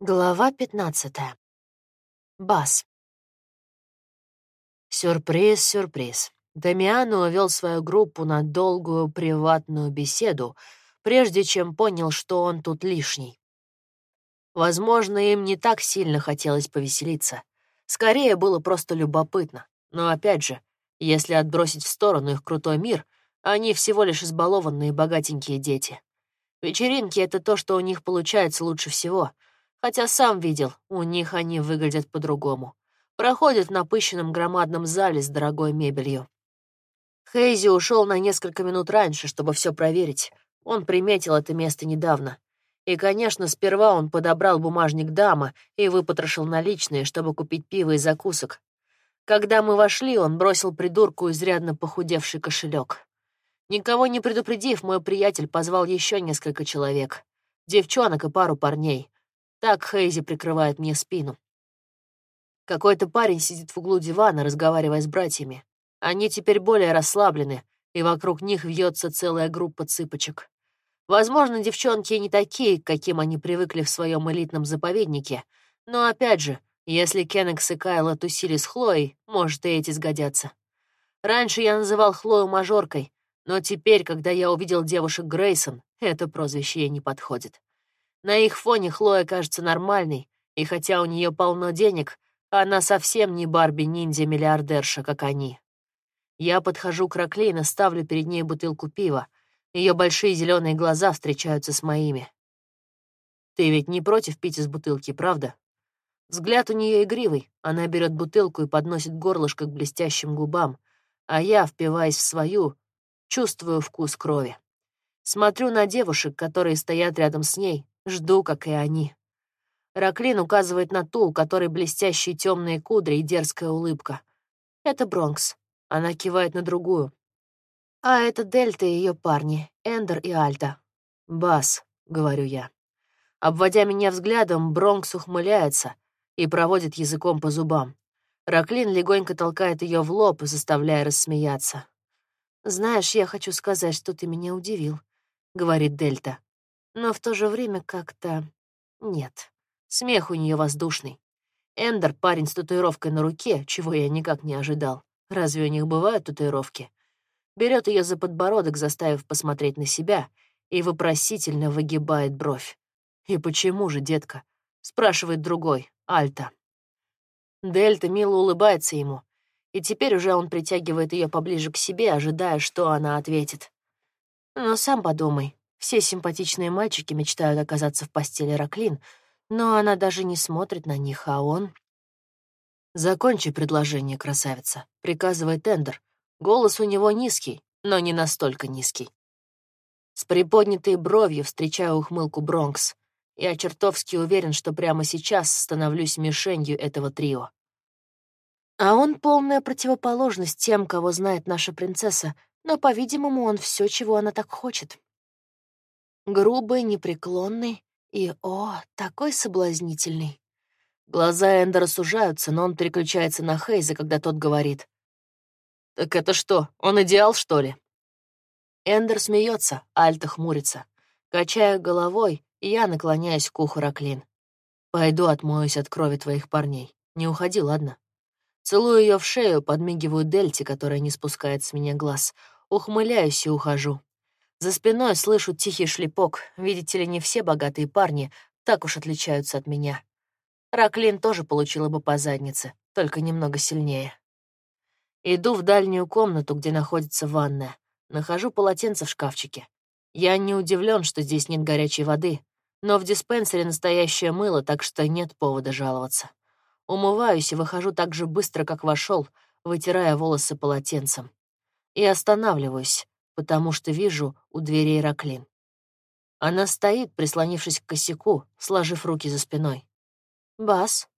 Глава пятнадцатая. Бас. Сюрприз, сюрприз. Дамиано увел свою группу на долгую приватную беседу, прежде чем понял, что он тут лишний. Возможно, им не так сильно хотелось повеселиться. Скорее, было просто любопытно. Но опять же, если отбросить в сторону их крутой мир, они всего лишь избалованные богатенькие дети. Вечеринки — это то, что у них получается лучше всего — Хотя сам видел, у них они выглядят по-другому. Проходят в напыщенном громадном зале с дорогой мебелью. Хейзи ушел на несколько минут раньше, чтобы все проверить. Он приметил это место недавно. И, конечно, сперва он подобрал бумажник дама и выпотрошил наличные, чтобы купить пиво и закусок. Когда мы вошли, он бросил придурку изрядно похудевший кошелек. Никого не предупредив, мой приятель позвал еще несколько человек. Девчонок и пару парней. Так Хейзи прикрывает мне спину. Какой-то парень сидит в углу дивана, разговаривая с братьями. Они теперь более расслаблены, и вокруг них вьется целая группа цыпочек. Возможно, девчонки не такие, каким они привыкли в своем элитном заповеднике, но опять же, если Кеннекс и Кайла тусили с Хлоей, может, и эти сгодятся. Раньше я называл Хлою мажоркой, но теперь, когда я увидел девушек Грейсон, это прозвище ей не подходит. На их фоне Хлоя кажется нормальной, и хотя у нее полно денег, она совсем не Барби-ниндзя-миллиардерша, как они. Я подхожу к Раклейн и ставлю перед ней бутылку пива. Ее большие зеленые глаза встречаются с моими. Ты ведь не против пить из бутылки, правда? Взгляд у нее игривый. Она берет бутылку и подносит горлышко к блестящим губам, а я, впиваясь в свою, чувствую вкус крови. Смотрю на девушек, которые стоят рядом с ней, Жду, как и они. Раклин указывает на ту, у которой блестящие темные кудри и дерзкая улыбка. Это Бронкс. Она кивает на другую. А это Дельта и ее парни, Эндер и Альта. «Бас», — говорю я. Обводя меня взглядом, Бронкс ухмыляется и проводит языком по зубам. Раклин легонько толкает ее в лоб, заставляя рассмеяться. «Знаешь, я хочу сказать, что ты меня удивил», — говорит Дельта но в то же время как-то... Нет. Смех у нее воздушный. Эндер — парень с татуировкой на руке, чего я никак не ожидал. Разве у них бывают татуировки? Берет ее за подбородок, заставив посмотреть на себя, и вопросительно выгибает бровь. «И почему же, детка?» — спрашивает другой, Альта. Дельта мило улыбается ему, и теперь уже он притягивает ее поближе к себе, ожидая, что она ответит. «Но сам подумай, все симпатичные мальчики мечтают оказаться в постели Раклин, но она даже не смотрит на них, а он... «Закончи предложение, красавица», — приказывает Эндер. Голос у него низкий, но не настолько низкий. С приподнятой бровью встречаю ухмылку Бронкс. Я чертовски уверен, что прямо сейчас становлюсь мишенью этого трио. А он полная противоположность тем, кого знает наша принцесса, но, по-видимому, он все, чего она так хочет. Грубый, непреклонный и, о, такой соблазнительный. Глаза Эндера сужаются, но он переключается на Хейза, когда тот говорит. «Так это что, он идеал, что ли?» Эндер смеется, Альта хмурится. Качая головой, я наклоняюсь к уху Раклин. «Пойду отмоюсь от крови твоих парней. Не уходи, ладно?» Целую ее в шею, подмигиваю Дельте, которая не спускает с меня глаз. Ухмыляюсь и ухожу. За спиной слышу тихий шлепок. Видите ли, не все богатые парни так уж отличаются от меня. Раклин тоже получила бы по заднице, только немного сильнее. Иду в дальнюю комнату, где находится ванная. Нахожу полотенце в шкафчике. Я не удивлен, что здесь нет горячей воды, но в диспенсере настоящее мыло, так что нет повода жаловаться. Умываюсь и выхожу так же быстро, как вошел, вытирая волосы полотенцем. И останавливаюсь, потому что вижу у двери Ираклин. Она стоит, прислонившись к косяку, сложив руки за спиной. «Бас».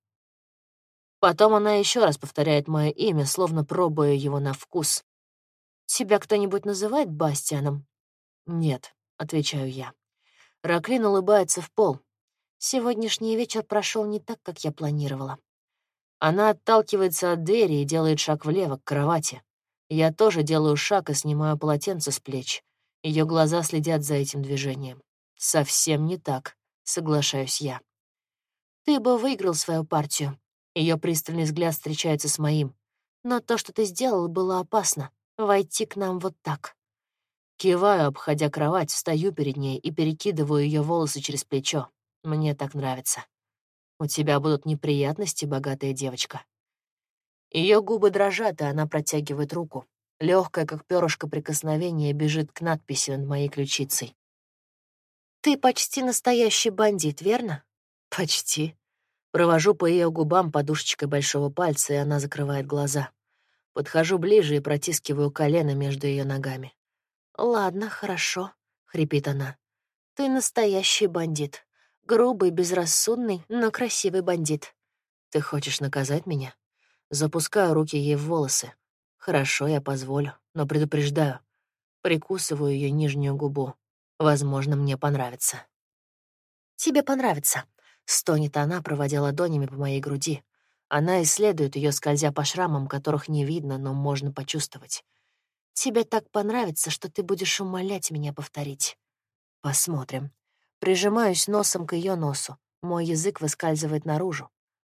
Потом она еще раз повторяет мое имя, словно пробуя его на вкус. «Тебя кто-нибудь называет Бастианом?» «Нет», — отвечаю я. Раклин улыбается в пол. Сегодняшний вечер прошел не так, как я планировала. Она отталкивается от двери и делает шаг влево, к кровати. Я тоже делаю шаг и снимаю полотенце с плеч. Ее глаза следят за этим движением. Совсем не так, соглашаюсь я. Ты бы выиграл свою партию. Ее пристальный взгляд встречается с моим. Но то, что ты сделал, было опасно. Войти к нам вот так. Киваю, обходя кровать, встаю перед ней и перекидываю ее волосы через плечо. Мне так нравится. У тебя будут неприятности, богатая девочка. Ее губы дрожат, и она протягивает руку. Легкое, как перышко прикосновение, бежит к надписи над моей ключицей. «Ты почти настоящий бандит, верно?» «Почти». Провожу по ее губам подушечкой большого пальца, и она закрывает глаза. Подхожу ближе и протискиваю колено между ее ногами. «Ладно, хорошо», — хрипит она. «Ты настоящий бандит. Грубый, безрассудный, но красивый бандит. Ты хочешь наказать меня?» Запускаю руки ей в волосы. Хорошо, я позволю, но предупреждаю. Прикусываю ее нижнюю губу. Возможно, мне понравится. «Тебе понравится», — стонет она, проводя ладонями по моей груди. Она исследует ее, скользя по шрамам, которых не видно, но можно почувствовать. Тебе так понравится, что ты будешь умолять меня повторить. Посмотрим. Прижимаюсь носом к ее носу. Мой язык выскальзывает наружу.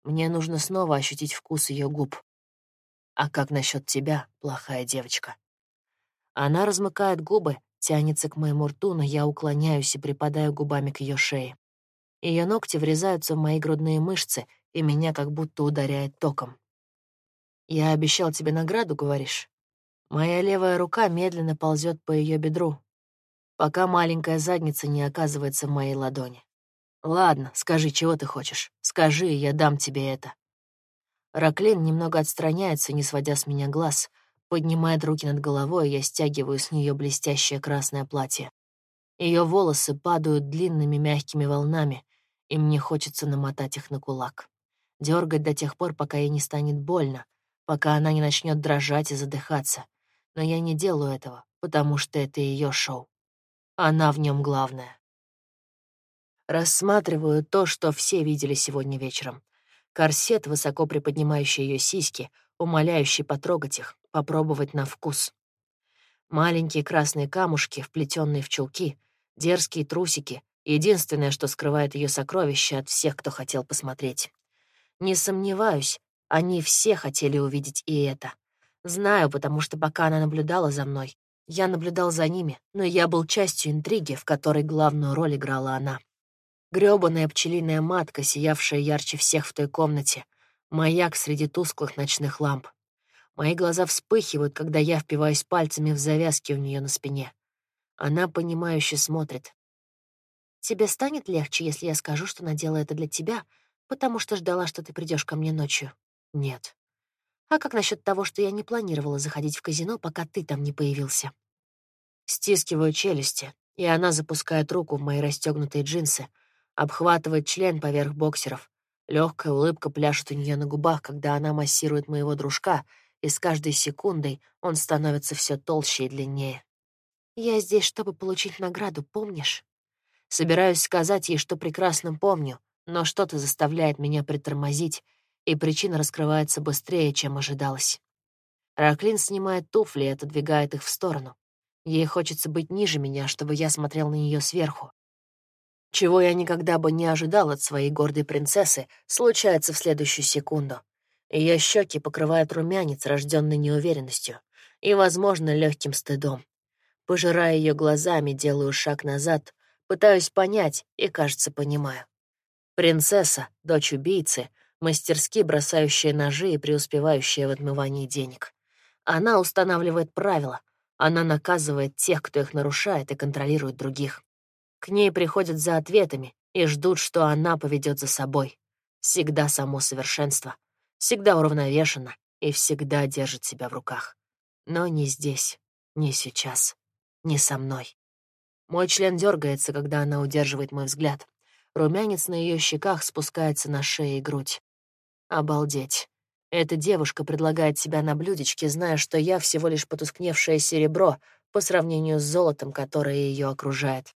Мне нужно снова ощутить вкус ее губ. А как насчет тебя, плохая девочка? Она размыкает губы, тянется к моему рту, но я уклоняюсь и припадаю губами к ее шее. Ее ногти врезаются в мои грудные мышцы, и меня как будто ударяет током. «Я обещал тебе награду, говоришь?» Моя левая рука медленно ползет по ее бедру, пока маленькая задница не оказывается в моей ладони. «Ладно, скажи, чего ты хочешь. Скажи, я дам тебе это». Раклин немного отстраняется, не сводя с меня глаз, поднимает руки над головой, я стягиваю с нее блестящее красное платье. Ее волосы падают длинными мягкими волнами, и мне хочется намотать их на кулак. Дергать до тех пор, пока ей не станет больно, пока она не начнет дрожать и задыхаться, но я не делаю этого, потому что это ее шоу. Она в нем главная. Рассматриваю то, что все видели сегодня вечером. Корсет, высоко приподнимающий ее сиськи, умоляющий потрогать их, попробовать на вкус. Маленькие красные камушки, вплетенные в чулки, дерзкие трусики — единственное, что скрывает ее сокровище от всех, кто хотел посмотреть. Не сомневаюсь, они все хотели увидеть и это. Знаю, потому что пока она наблюдала за мной, я наблюдал за ними, но я был частью интриги, в которой главную роль играла она. Грёбаная пчелиная матка, сиявшая ярче всех в той комнате, маяк среди тусклых ночных ламп. Мои глаза вспыхивают, когда я впиваюсь пальцами в завязки у нее на спине. Она, понимающе смотрит. «Тебе станет легче, если я скажу, что надела это для тебя, потому что ждала, что ты придешь ко мне ночью?» «Нет. А как насчет того, что я не планировала заходить в казино, пока ты там не появился? Стискиваю челюсти, и она запускает руку в мои расстегнутые джинсы, обхватывает член поверх боксеров. Легкая улыбка пляшет у нее на губах, когда она массирует моего дружка, и с каждой секундой он становится все толще и длиннее. Я здесь, чтобы получить награду, помнишь? Собираюсь сказать ей, что прекрасно помню, но что-то заставляет меня притормозить, и причина раскрывается быстрее, чем ожидалось. Раклин снимает туфли и отодвигает их в сторону. Ей хочется быть ниже меня, чтобы я смотрел на нее сверху. Чего я никогда бы не ожидал от своей гордой принцессы, случается в следующую секунду. Ее щеки покрывают румянец, рожденный неуверенностью и, возможно, легким стыдом. Пожирая ее глазами, делаю шаг назад, пытаюсь понять и, кажется, понимаю. Принцесса, дочь убийцы, мастерски бросающая ножи и преуспевающая в отмывании денег. Она устанавливает правила, она наказывает тех, кто их нарушает, и контролирует других. К ней приходят за ответами и ждут, что она поведет за собой. Всегда само совершенство, всегда уравновешена и всегда держит себя в руках. Но не здесь, не сейчас, не со мной. Мой член дергается, когда она удерживает мой взгляд. Румянец на ее щеках спускается на шею и грудь. Обалдеть. Эта девушка предлагает себя на блюдечке, зная, что я всего лишь потускневшее серебро по сравнению с золотом, которое ее окружает.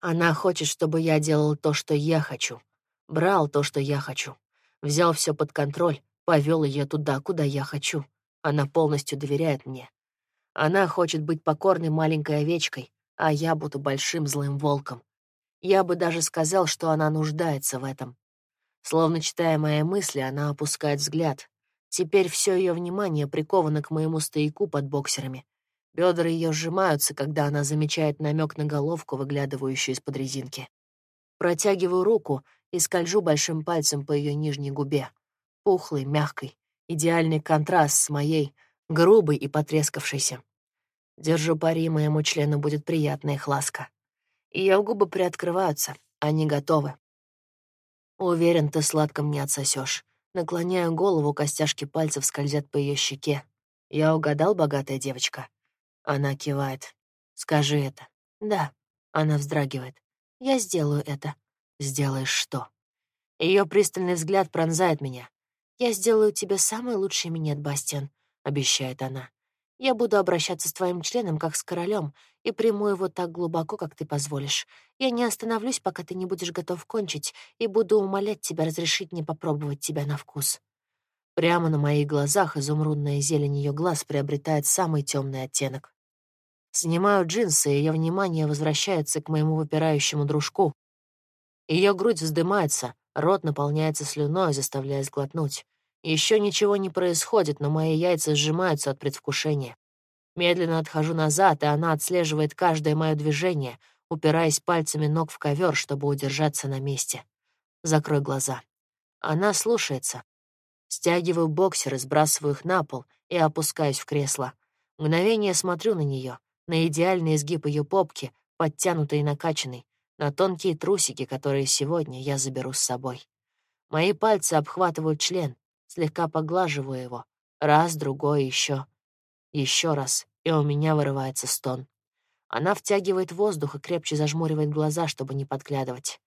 Она хочет, чтобы я делал то, что я хочу. Брал то, что я хочу. Взял все под контроль, повел ее туда, куда я хочу. Она полностью доверяет мне. Она хочет быть покорной маленькой овечкой, а я буду большим злым волком. Я бы даже сказал, что она нуждается в этом. Словно читая мои мысли, она опускает взгляд. Теперь все ее внимание приковано к моему стояку под боксерами. Бедра ее сжимаются, когда она замечает намек на головку, выглядывающую из-под резинки. Протягиваю руку и скольжу большим пальцем по ее нижней губе. Пухлой, мягкой, идеальный контраст с моей, грубой и потрескавшейся. Держу пари, моему члену будет приятная их ласка. Ее губы приоткрываются, они готовы. Уверен, ты сладко мне отсосешь. Наклоняю голову, костяшки пальцев скользят по ее щеке. Я угадал, богатая девочка. Она кивает. Скажи это. Да. Она вздрагивает. Я сделаю это. Сделаешь что? Ее пристальный взгляд пронзает меня. Я сделаю тебе самый лучший минет, Бастиан, обещает она. Я буду обращаться с твоим членом, как с королем, и приму его так глубоко, как ты позволишь. Я не остановлюсь, пока ты не будешь готов кончить, и буду умолять тебя разрешить мне попробовать тебя на вкус. Прямо на моих глазах изумрудная зелень ее глаз приобретает самый темный оттенок. Снимаю джинсы, и ее внимание возвращается к моему выпирающему дружку. Ее грудь вздымается, рот наполняется слюной, заставляя сглотнуть. Еще ничего не происходит, но мои яйца сжимаются от предвкушения. Медленно отхожу назад, и она отслеживает каждое мое движение, упираясь пальцами ног в ковер, чтобы удержаться на месте. Закрой глаза. Она слушается. Стягиваю боксеры, сбрасываю их на пол и опускаюсь в кресло. Мгновение смотрю на нее, на идеальный изгиб ее попки, подтянутый и накачанный, на тонкие трусики, которые сегодня я заберу с собой. Мои пальцы обхватывают член, слегка поглаживаю его. Раз, другой, еще. Еще раз, и у меня вырывается стон. Она втягивает воздух и крепче зажмуривает глаза, чтобы не подглядывать.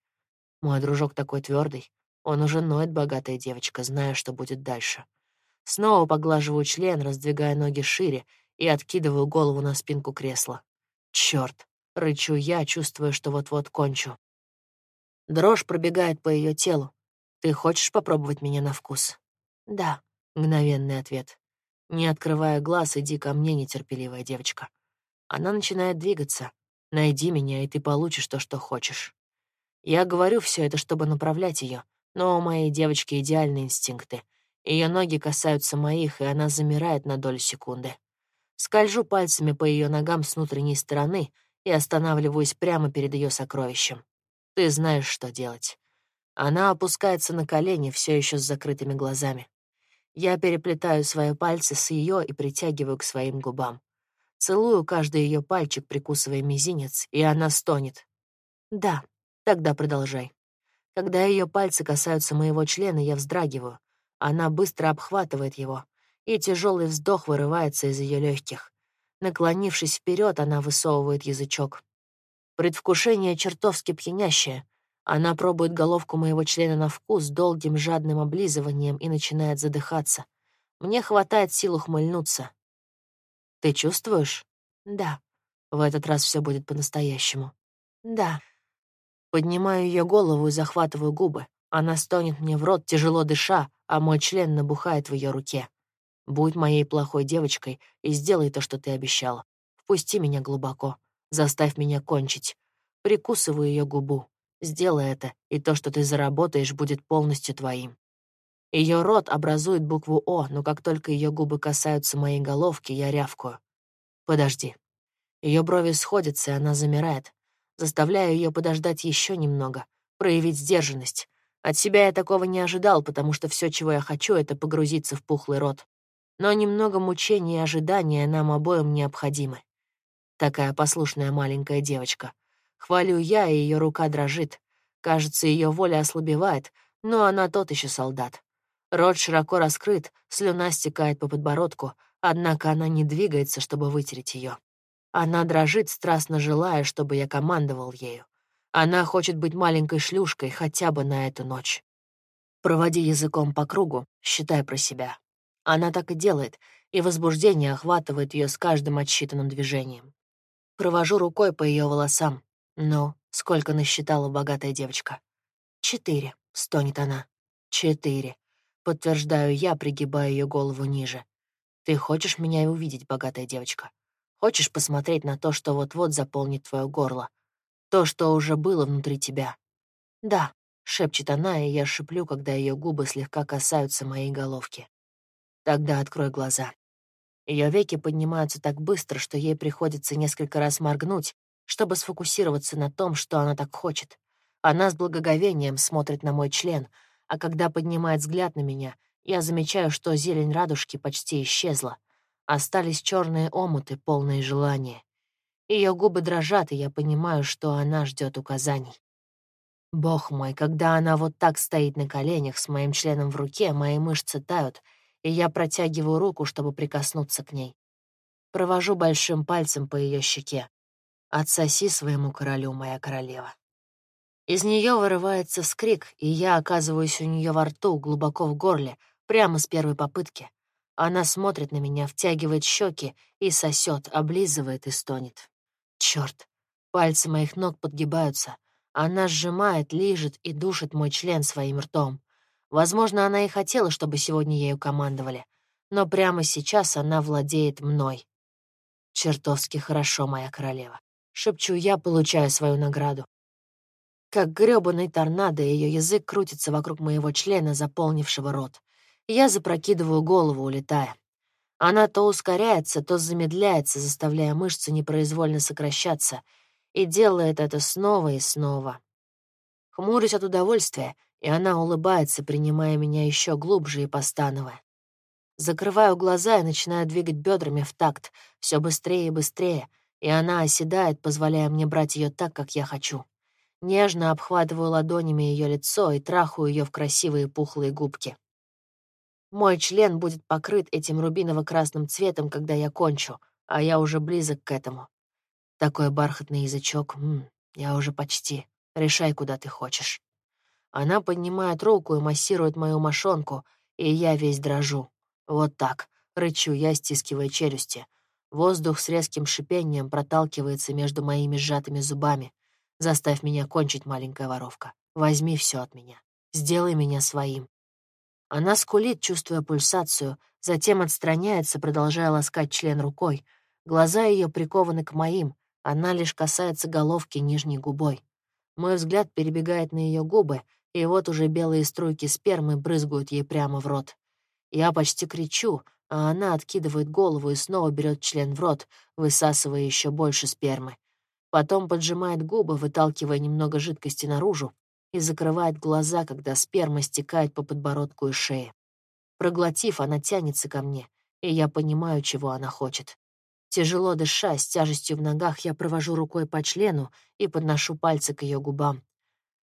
Мой дружок такой твердый. Он уже ноет, богатая девочка, зная, что будет дальше. Снова поглаживаю член, раздвигая ноги шире и откидываю голову на спинку кресла. Черт! рычу я, чувствуя, что вот-вот кончу. Дрожь пробегает по ее телу. Ты хочешь попробовать меня на вкус? «Да», — мгновенный ответ. Не открывая глаз, иди ко мне, нетерпеливая девочка. Она начинает двигаться. Найди меня, и ты получишь то, что хочешь. Я говорю все это, чтобы направлять ее, но у моей девочки идеальные инстинкты. Ее ноги касаются моих, и она замирает на долю секунды. Скольжу пальцами по ее ногам с внутренней стороны и останавливаюсь прямо перед ее сокровищем. Ты знаешь, что делать. Она опускается на колени, все еще с закрытыми глазами. Я переплетаю свои пальцы с ее и притягиваю к своим губам. Целую каждый ее пальчик, прикусывая мизинец, и она стонет. Да, тогда продолжай. Когда ее пальцы касаются моего члена, я вздрагиваю. Она быстро обхватывает его, и тяжелый вздох вырывается из ее легких. Наклонившись вперед, она высовывает язычок. Предвкушение чертовски пьянящее, она пробует головку моего члена на вкус долгим жадным облизыванием и начинает задыхаться. Мне хватает сил ухмыльнуться. «Ты чувствуешь?» «Да». В этот раз все будет по-настоящему. «Да». Поднимаю ее голову и захватываю губы. Она стонет мне в рот, тяжело дыша, а мой член набухает в ее руке. Будь моей плохой девочкой и сделай то, что ты обещала. Впусти меня глубоко. Заставь меня кончить. Прикусываю ее губу. Сделай это, и то, что ты заработаешь, будет полностью твоим. Ее рот образует букву «О», но как только ее губы касаются моей головки, я рявкую. Подожди. Ее брови сходятся, и она замирает. Заставляю ее подождать еще немного, проявить сдержанность. От себя я такого не ожидал, потому что все, чего я хочу, это погрузиться в пухлый рот. Но немного мучений и ожидания нам обоим необходимы. Такая послушная маленькая девочка. Хвалю я, и ее рука дрожит. Кажется, ее воля ослабевает, но она тот еще солдат. Рот широко раскрыт, слюна стекает по подбородку, однако она не двигается, чтобы вытереть ее. Она дрожит, страстно желая, чтобы я командовал ею. Она хочет быть маленькой шлюшкой хотя бы на эту ночь. Проводи языком по кругу, считай про себя. Она так и делает, и возбуждение охватывает ее с каждым отсчитанным движением. Провожу рукой по ее волосам, «Ну, сколько насчитала богатая девочка?» «Четыре», — стонет она. «Четыре», — подтверждаю я, пригибая ее голову ниже. «Ты хочешь меня и увидеть, богатая девочка? Хочешь посмотреть на то, что вот-вот заполнит твое горло? То, что уже было внутри тебя?» «Да», — шепчет она, и я шиплю, когда ее губы слегка касаются моей головки. Тогда открой глаза. Ее веки поднимаются так быстро, что ей приходится несколько раз моргнуть, чтобы сфокусироваться на том, что она так хочет. Она с благоговением смотрит на мой член, а когда поднимает взгляд на меня, я замечаю, что зелень радужки почти исчезла. Остались черные омуты, полные желания. Ее губы дрожат, и я понимаю, что она ждет указаний. Бог мой, когда она вот так стоит на коленях с моим членом в руке, мои мышцы тают, и я протягиваю руку, чтобы прикоснуться к ней. Провожу большим пальцем по ее щеке. Отсоси своему королю, моя королева. Из нее вырывается скрик, и я оказываюсь у нее во рту, глубоко в горле, прямо с первой попытки. Она смотрит на меня, втягивает щеки и сосет, облизывает и стонет. Черт! Пальцы моих ног подгибаются. Она сжимает, лижет и душит мой член своим ртом. Возможно, она и хотела, чтобы сегодня ею командовали, но прямо сейчас она владеет мной. Чертовски хорошо, моя королева. Шепчу я, получаю свою награду. Как грёбаный торнадо, ее язык крутится вокруг моего члена, заполнившего рот. Я запрокидываю голову, улетая. Она то ускоряется, то замедляется, заставляя мышцы непроизвольно сокращаться, и делает это снова и снова. Хмурюсь от удовольствия, и она улыбается, принимая меня еще глубже и постановая. Закрываю глаза и начинаю двигать бедрами в такт, все быстрее и быстрее, и она оседает, позволяя мне брать ее так, как я хочу. Нежно обхватываю ладонями ее лицо и трахаю ее в красивые пухлые губки. Мой член будет покрыт этим рубиново-красным цветом, когда я кончу, а я уже близок к этому. Такой бархатный язычок, м -м, я уже почти. Решай, куда ты хочешь. Она поднимает руку и массирует мою мошонку, и я весь дрожу. Вот так, рычу я, стискивая челюсти. Воздух с резким шипением проталкивается между моими сжатыми зубами. Заставь меня кончить, маленькая воровка. Возьми все от меня. Сделай меня своим. Она скулит, чувствуя пульсацию, затем отстраняется, продолжая ласкать член рукой. Глаза ее прикованы к моим, она лишь касается головки нижней губой. Мой взгляд перебегает на ее губы, и вот уже белые струйки спермы брызгают ей прямо в рот. Я почти кричу, а она откидывает голову и снова берет член в рот, высасывая еще больше спермы. Потом поджимает губы, выталкивая немного жидкости наружу, и закрывает глаза, когда сперма стекает по подбородку и шее. Проглотив, она тянется ко мне, и я понимаю, чего она хочет. Тяжело дыша, с тяжестью в ногах, я провожу рукой по члену и подношу пальцы к ее губам.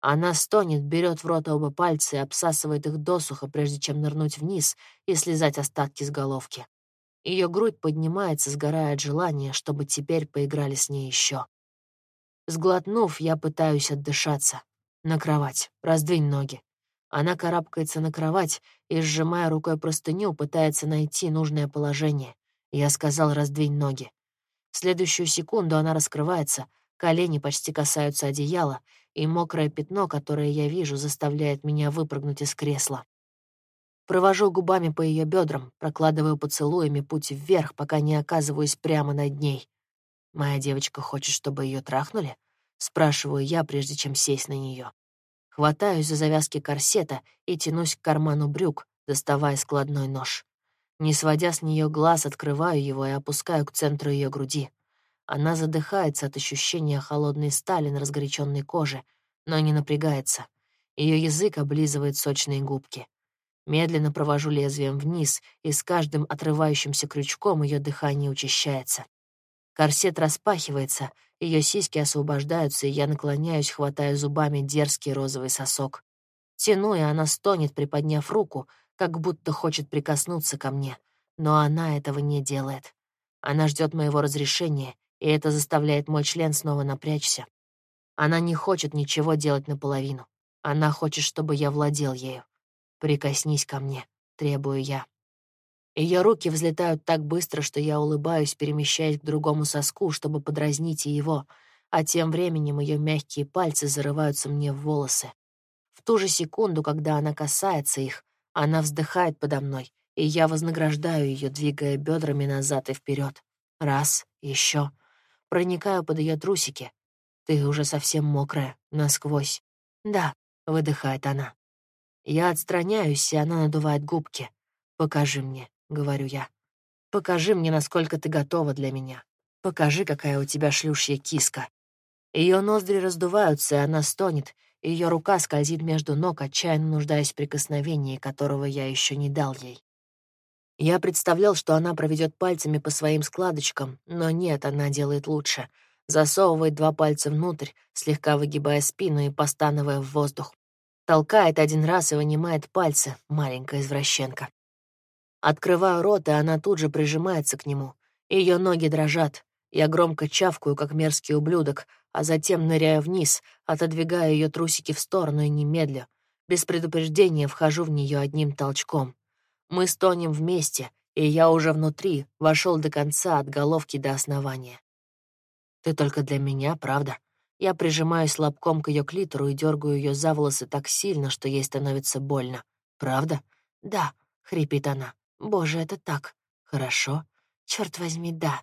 Она стонет, берет в рот оба пальца и обсасывает их досуха, прежде чем нырнуть вниз и слезать остатки с головки. Ее грудь поднимается, сгорая от желания, чтобы теперь поиграли с ней еще. Сглотнув, я пытаюсь отдышаться. На кровать. Раздвинь ноги. Она карабкается на кровать и, сжимая рукой простыню, пытается найти нужное положение. Я сказал, раздвинь ноги. В следующую секунду она раскрывается, колени почти касаются одеяла, и мокрое пятно, которое я вижу, заставляет меня выпрыгнуть из кресла. Провожу губами по ее бедрам, прокладываю поцелуями путь вверх, пока не оказываюсь прямо над ней. «Моя девочка хочет, чтобы ее трахнули?» — спрашиваю я, прежде чем сесть на нее. Хватаюсь за завязки корсета и тянусь к карману брюк, доставая складной нож. Не сводя с нее глаз, открываю его и опускаю к центру ее груди. Она задыхается от ощущения холодной стали на разгоряченной коже, но не напрягается. Ее язык облизывает сочные губки. Медленно провожу лезвием вниз, и с каждым отрывающимся крючком ее дыхание учащается. Корсет распахивается, ее сиськи освобождаются, и я наклоняюсь, хватая зубами дерзкий розовый сосок. Тяну, и она стонет, приподняв руку, как будто хочет прикоснуться ко мне. Но она этого не делает. Она ждет моего разрешения, и это заставляет мой член снова напрячься. Она не хочет ничего делать наполовину. Она хочет, чтобы я владел ею. «Прикоснись ко мне», — требую я. Ее руки взлетают так быстро, что я улыбаюсь, перемещаясь к другому соску, чтобы подразнить его, а тем временем ее мягкие пальцы зарываются мне в волосы. В ту же секунду, когда она касается их, она вздыхает подо мной, и я вознаграждаю ее, двигая бедрами назад и вперед. Раз, еще. Проникаю под ее трусики. Ты уже совсем мокрая, насквозь. Да, — выдыхает она. Я отстраняюсь, и она надувает губки. «Покажи мне», — говорю я. «Покажи мне, насколько ты готова для меня. Покажи, какая у тебя шлюшья киска». Ее ноздри раздуваются, и она стонет, ее рука скользит между ног, отчаянно нуждаясь в прикосновении, которого я еще не дал ей. Я представлял, что она проведет пальцами по своим складочкам, но нет, она делает лучше. Засовывает два пальца внутрь, слегка выгибая спину и постановая в воздух. Толкает один раз и вынимает пальцы, маленькая извращенка. Открываю рот, и она тут же прижимается к нему. Ее ноги дрожат. Я громко чавкаю, как мерзкий ублюдок, а затем ныряю вниз, отодвигая ее трусики в сторону и немедля. Без предупреждения вхожу в нее одним толчком. Мы стонем вместе, и я уже внутри, вошел до конца, от головки до основания. Ты только для меня, правда? Я прижимаюсь лобком к ее клитору и дергаю ее за волосы так сильно, что ей становится больно. Правда? Да, хрипит она. Боже, это так. Хорошо. Черт возьми, да.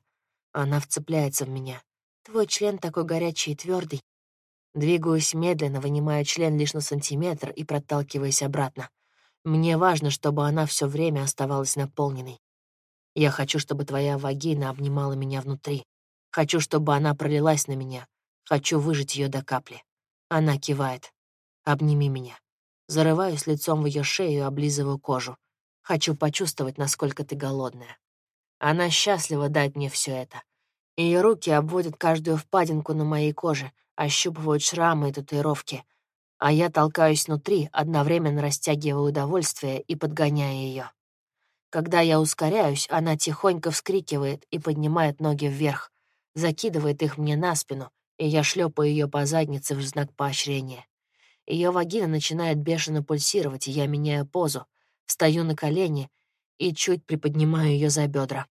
Она вцепляется в меня. Твой член такой горячий и твердый. Двигаюсь медленно, вынимая член лишь на сантиметр и проталкиваясь обратно. Мне важно, чтобы она все время оставалась наполненной. Я хочу, чтобы твоя вагина обнимала меня внутри. Хочу, чтобы она пролилась на меня. Хочу выжать ее до капли. Она кивает. Обними меня. Зарываюсь лицом в ее шею и облизываю кожу. Хочу почувствовать, насколько ты голодная. Она счастлива дать мне все это. Ее руки обводят каждую впадинку на моей коже, ощупывают шрамы и татуировки, а я толкаюсь внутри, одновременно растягивая удовольствие и подгоняя ее. Когда я ускоряюсь, она тихонько вскрикивает и поднимает ноги вверх, закидывает их мне на спину, и я шлепаю ее по заднице в знак поощрения. Ее вагина начинает бешено пульсировать, и я меняю позу, встаю на колени и чуть приподнимаю ее за бедра.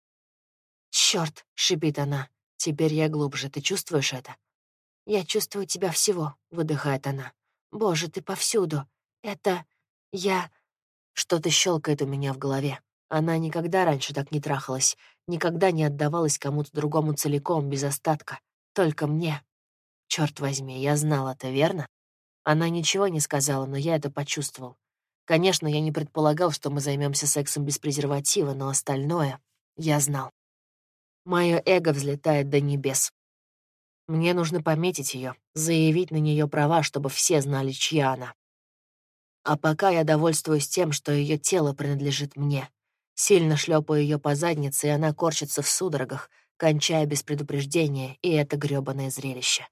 Черт, шипит она. «Теперь я глубже. Ты чувствуешь это?» «Я чувствую тебя всего», — выдыхает она. «Боже, ты повсюду. Это... я...» Что-то щелкает у меня в голове. Она никогда раньше так не трахалась, никогда не отдавалась кому-то другому целиком, без остатка. Только мне. Черт возьми, я знал это, верно? Она ничего не сказала, но я это почувствовал. Конечно, я не предполагал, что мы займемся сексом без презерватива, но остальное я знал. Мое эго взлетает до небес. Мне нужно пометить ее, заявить на нее права, чтобы все знали, чья она. А пока я довольствуюсь тем, что ее тело принадлежит мне. Сильно шлепаю ее по заднице, и она корчится в судорогах, кончая без предупреждения, и это грёбаное зрелище.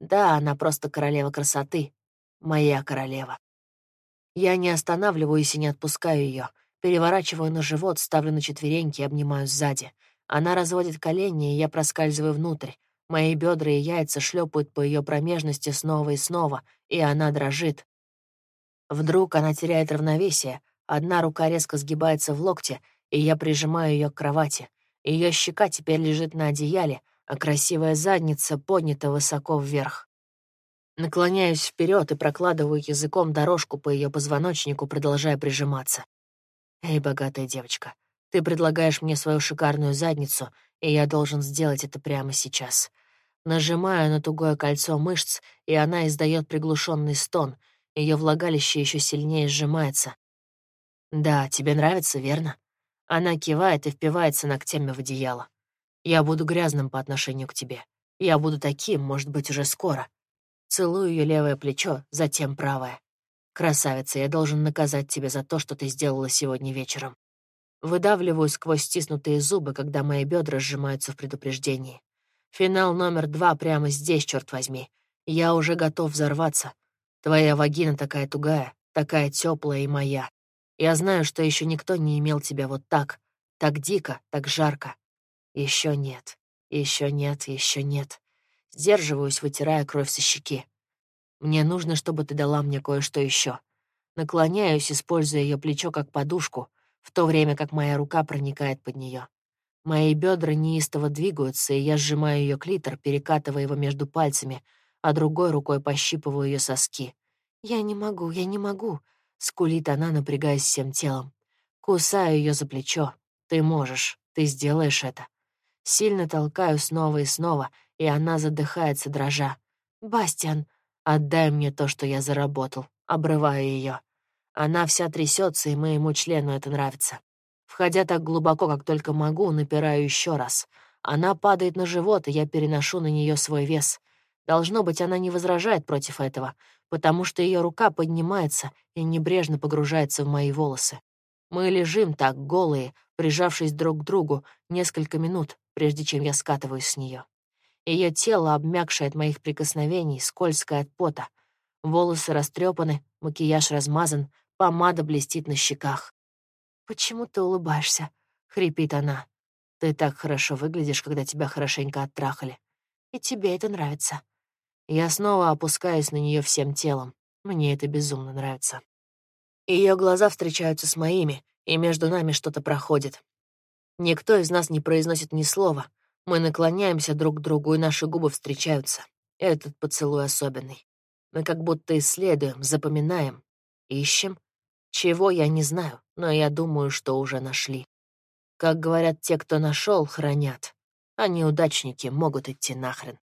Да, она просто королева красоты. Моя королева. Я не останавливаюсь и не отпускаю ее. Переворачиваю на живот, ставлю на четвереньки и обнимаю сзади. Она разводит колени, и я проскальзываю внутрь. Мои бедра и яйца шлепают по ее промежности снова и снова, и она дрожит. Вдруг она теряет равновесие, одна рука резко сгибается в локте, и я прижимаю ее к кровати. Ее щека теперь лежит на одеяле, а красивая задница поднята высоко вверх. Наклоняюсь вперед и прокладываю языком дорожку по ее позвоночнику, продолжая прижиматься. Эй, богатая девочка, ты предлагаешь мне свою шикарную задницу, и я должен сделать это прямо сейчас. Нажимаю на тугое кольцо мышц, и она издает приглушенный стон. Ее влагалище еще сильнее сжимается. Да, тебе нравится, верно? Она кивает и впивается ногтями в одеяло. Я буду грязным по отношению к тебе. Я буду таким, может быть, уже скоро. Целую ее левое плечо, затем правое. Красавица, я должен наказать тебя за то, что ты сделала сегодня вечером. Выдавливаю сквозь стиснутые зубы, когда мои бедра сжимаются в предупреждении. Финал номер два прямо здесь, черт возьми. Я уже готов взорваться. Твоя вагина такая тугая, такая теплая и моя. Я знаю, что еще никто не имел тебя вот так, так дико, так жарко. Еще нет, еще нет, еще нет. Сдерживаюсь, вытирая кровь со щеки. Мне нужно, чтобы ты дала мне кое-что еще. Наклоняюсь, используя ее плечо как подушку — в то время как моя рука проникает под нее. Мои бедра неистово двигаются, и я сжимаю ее клитор, перекатывая его между пальцами, а другой рукой пощипываю ее соски. «Я не могу, я не могу», — скулит она, напрягаясь всем телом. Кусаю ее за плечо. «Ты можешь, ты сделаешь это». Сильно толкаю снова и снова, и она задыхается, дрожа. «Бастиан, отдай мне то, что я заработал. обрываю ее. Она вся трясется, и моему члену это нравится. Входя так глубоко, как только могу, напираю еще раз. Она падает на живот, и я переношу на нее свой вес. Должно быть, она не возражает против этого, потому что ее рука поднимается и небрежно погружается в мои волосы. Мы лежим так, голые, прижавшись друг к другу, несколько минут, прежде чем я скатываюсь с нее. Ее тело, обмякшее от моих прикосновений, скользкое от пота. Волосы растрепаны, макияж размазан, помада блестит на щеках. «Почему ты улыбаешься?» — хрипит она. «Ты так хорошо выглядишь, когда тебя хорошенько оттрахали. И тебе это нравится». Я снова опускаюсь на нее всем телом. Мне это безумно нравится. Ее глаза встречаются с моими, и между нами что-то проходит. Никто из нас не произносит ни слова. Мы наклоняемся друг к другу, и наши губы встречаются. Этот поцелуй особенный. Мы как будто исследуем, запоминаем, ищем. Чего я не знаю, но я думаю, что уже нашли. Как говорят те, кто нашел, хранят. А неудачники могут идти нахрен.